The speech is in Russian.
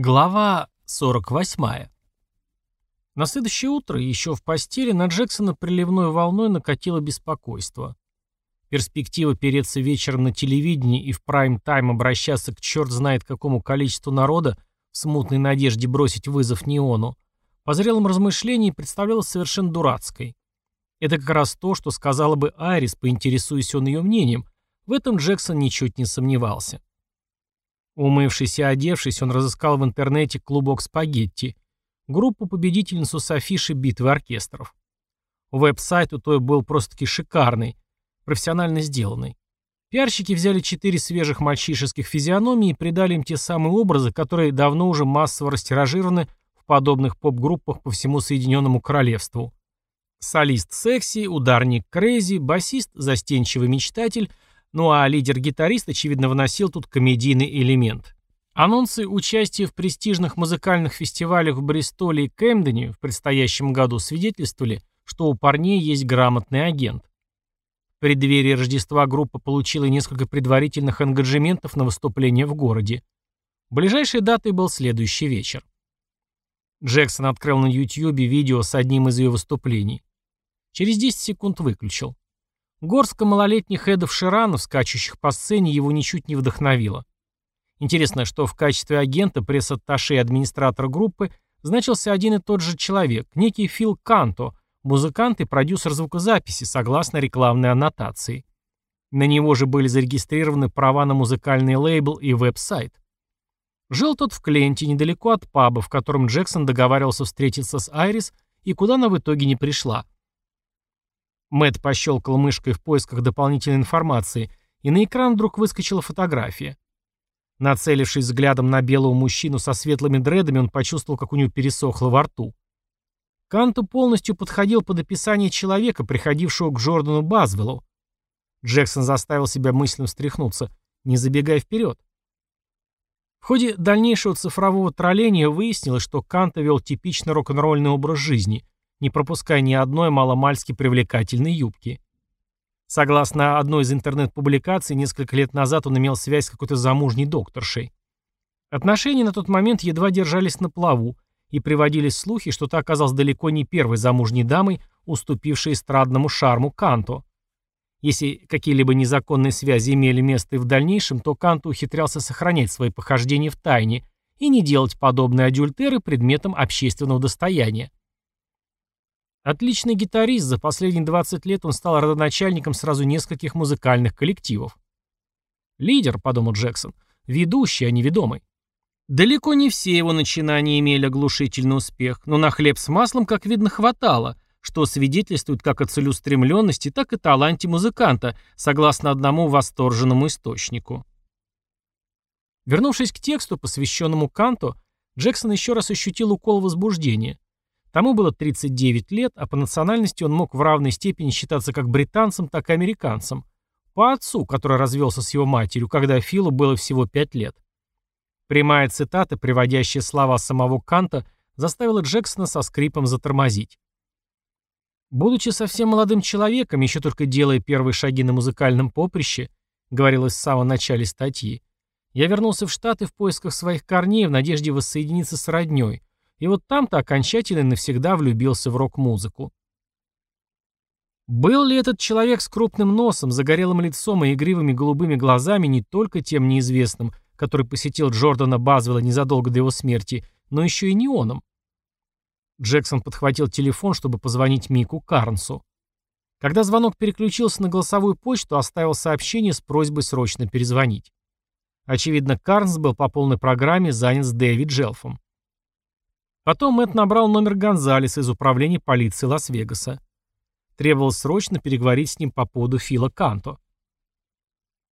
Глава 48. На следующее утро, еще в постели, на Джексона приливной волной накатило беспокойство. Перспектива переться вечером на телевидении и в прайм-тайм обращаться к черт знает какому количеству народа в смутной надежде бросить вызов неону, по зрелым размышлениям представлялась совершенно дурацкой. Это как раз то, что сказала бы Айрис, поинтересуясь он ее мнением. В этом Джексон ничуть не сомневался. Умывшись и одевшись, он разыскал в интернете клубок спагетти, группу-победительницу с афиши битвы оркестров. Веб-сайт у той был просто-таки шикарный, профессионально сделанный. Пиарщики взяли четыре свежих мальчишеских физиономии и придали им те самые образы, которые давно уже массово растиражированы в подобных поп-группах по всему Соединенному Королевству. Солист секси, ударник крейзи, басист, застенчивый мечтатель – ну а лидер-гитарист, очевидно, выносил тут комедийный элемент. Анонсы участия в престижных музыкальных фестивалях в Бристоле и Кэмдене в предстоящем году свидетельствовали, что у парней есть грамотный агент. В преддверии Рождества группа получила несколько предварительных ангажементов на выступление в городе. Ближайшей датой был следующий вечер. Джексон открыл на YouTube видео с одним из ее выступлений. Через 10 секунд выключил. Горстка малолетних эдов Ширанов, скачущих по сцене, его ничуть не вдохновила. Интересно, что в качестве агента пресс-атташе и администратора группы значился один и тот же человек, некий Фил Канто, музыкант и продюсер звукозаписи, согласно рекламной аннотации. На него же были зарегистрированы права на музыкальный лейбл и веб-сайт. Жил тот в Кленте, недалеко от паба, в котором Джексон договаривался встретиться с Айрис и куда она в итоге не пришла. Мэт пощелкал мышкой в поисках дополнительной информации, и на экран вдруг выскочила фотография. Нацелившись взглядом на белого мужчину со светлыми дредами, он почувствовал, как у него пересохло во рту. Канту полностью подходил под описание человека, приходившего к Джордану Базвеллу. Джексон заставил себя мысленно встряхнуться, не забегая вперед. В ходе дальнейшего цифрового тролления выяснилось, что Канта вел типично рок-н-ролльный образ жизни – не пропуская ни одной маломальски привлекательной юбки. Согласно одной из интернет-публикаций, несколько лет назад он имел связь с какой-то замужней докторшей. Отношения на тот момент едва держались на плаву, и приводились слухи, что та оказалась далеко не первой замужней дамой, уступившей эстрадному шарму Канто. Если какие-либо незаконные связи имели место и в дальнейшем, то Канто ухитрялся сохранять свои похождения в тайне и не делать подобные адюльтеры предметом общественного достояния. Отличный гитарист, за последние 20 лет он стал родоначальником сразу нескольких музыкальных коллективов. «Лидер», — подумал Джексон, — «ведущий, а не ведомый». Далеко не все его начинания имели оглушительный успех, но на хлеб с маслом, как видно, хватало, что свидетельствует как о целеустремленности, так и таланте музыканта, согласно одному восторженному источнику. Вернувшись к тексту, посвященному Канту, Джексон еще раз ощутил укол возбуждения. Тому было 39 лет, а по национальности он мог в равной степени считаться как британцем, так и американцем. По отцу, который развелся с его матерью, когда Филу было всего 5 лет. Прямая цитата, приводящая слова самого Канта, заставила Джексона со скрипом затормозить. «Будучи совсем молодым человеком, еще только делая первые шаги на музыкальном поприще», говорилось в самом начале статьи, я вернулся в Штаты в поисках своих корней в надежде воссоединиться с роднёй, и вот там-то окончательно навсегда влюбился в рок-музыку. Был ли этот человек с крупным носом, загорелым лицом и игривыми голубыми глазами не только тем неизвестным, который посетил Джордана Базвелла незадолго до его смерти, но еще и неоном? Джексон подхватил телефон, чтобы позвонить Мику Карнсу. Когда звонок переключился на голосовую почту, оставил сообщение с просьбой срочно перезвонить. Очевидно, Карнс был по полной программе занят с Дэвид Джелфом. Потом Мэтт набрал номер Гонзалеса из управления полиции Лас-Вегаса. Требовалось срочно переговорить с ним по поводу Фила Канто.